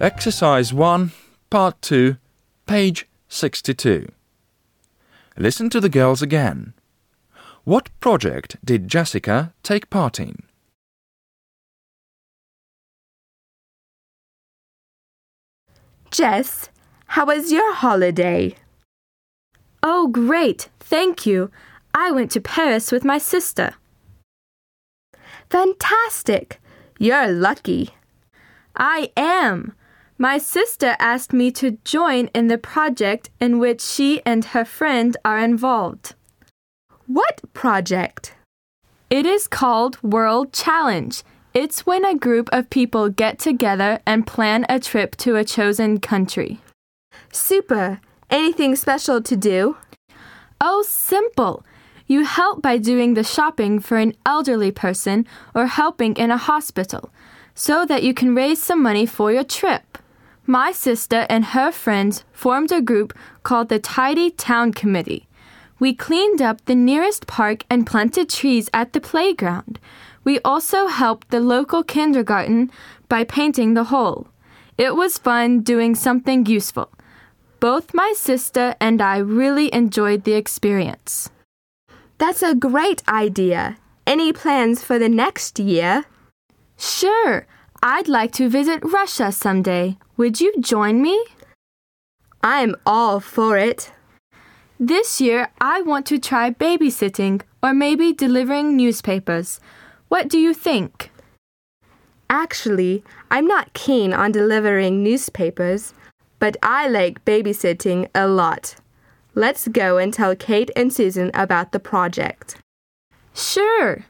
Exercise 1, Part 2, page 62. Listen to the girls again. What project did Jessica take part in? Jess, how was your holiday? Oh, great. Thank you. I went to Paris with my sister. Fantastic! You're lucky. I am. My sister asked me to join in the project in which she and her friend are involved. What project? It is called World Challenge. It's when a group of people get together and plan a trip to a chosen country. Super. Anything special to do? Oh, simple. You help by doing the shopping for an elderly person or helping in a hospital so that you can raise some money for your trip. My sister and her friends formed a group called the Tidy Town Committee. We cleaned up the nearest park and planted trees at the playground. We also helped the local kindergarten by painting the hole. It was fun doing something useful. Both my sister and I really enjoyed the experience. That's a great idea. Any plans for the next year? Sure. I'd like to visit Russia someday. Would you join me? I'm all for it. This year, I want to try babysitting or maybe delivering newspapers. What do you think? Actually, I'm not keen on delivering newspapers, but I like babysitting a lot. Let's go and tell Kate and Susan about the project. Sure.